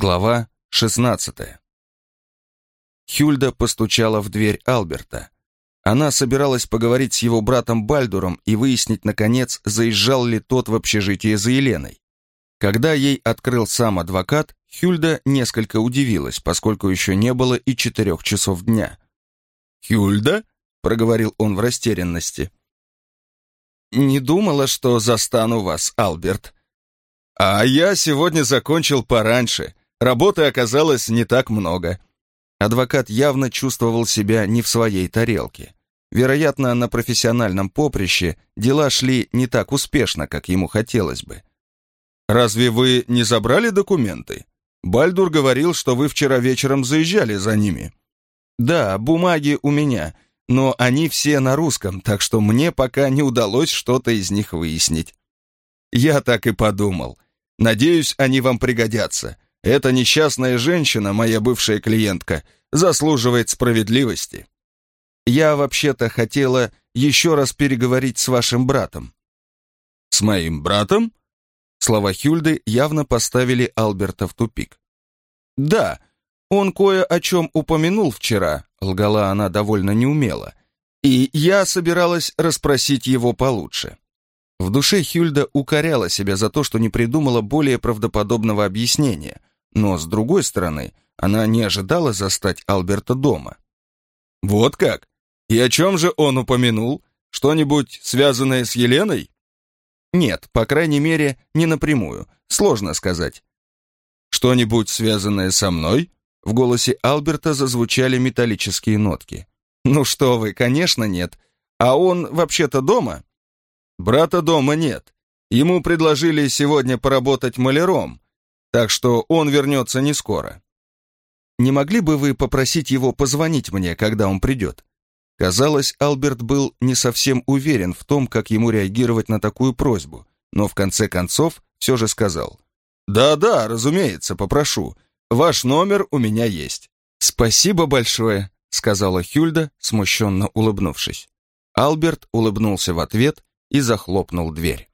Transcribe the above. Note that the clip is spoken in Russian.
Глава 16. Хюльда постучала в дверь Альберта. Она собиралась поговорить с его братом Бальдуром и выяснить, наконец, заезжал ли тот в общежитие за Еленой. Когда ей открыл сам адвокат, Хюльда несколько удивилась, поскольку еще не было и четырех часов дня. «Хюльда?» — проговорил он в растерянности. «Не думала, что застану вас, Альберт». «А я сегодня закончил пораньше», Работы оказалось не так много. Адвокат явно чувствовал себя не в своей тарелке. Вероятно, на профессиональном поприще дела шли не так успешно, как ему хотелось бы. «Разве вы не забрали документы? Бальдур говорил, что вы вчера вечером заезжали за ними». «Да, бумаги у меня, но они все на русском, так что мне пока не удалось что-то из них выяснить». «Я так и подумал. Надеюсь, они вам пригодятся. Эта несчастная женщина, моя бывшая клиентка, заслуживает справедливости. Я вообще-то хотела еще раз переговорить с вашим братом». «С моим братом?» Слова Хюльды явно поставили Альберта в тупик. «Да, он кое о чем упомянул вчера», — лгала она довольно неумело, «и я собиралась расспросить его получше». В душе Хюльда укоряла себя за то, что не придумала более правдоподобного объяснения, но, с другой стороны, она не ожидала застать Альберта дома. «Вот как? И о чем же он упомянул? Что-нибудь связанное с Еленой?» «Нет, по крайней мере, не напрямую. Сложно сказать». «Что-нибудь связанное со мной?» В голосе Альберта зазвучали металлические нотки. «Ну что вы, конечно, нет. А он вообще-то дома?» «Брата дома нет. Ему предложили сегодня поработать маляром, так что он вернется не скоро. Не могли бы вы попросить его позвонить мне, когда он придет? Казалось, Альберт был не совсем уверен в том, как ему реагировать на такую просьбу, но в конце концов все же сказал. «Да-да, разумеется, попрошу. Ваш номер у меня есть». «Спасибо большое», — сказала Хюльда, смущенно улыбнувшись. Альберт улыбнулся в ответ и захлопнул дверь.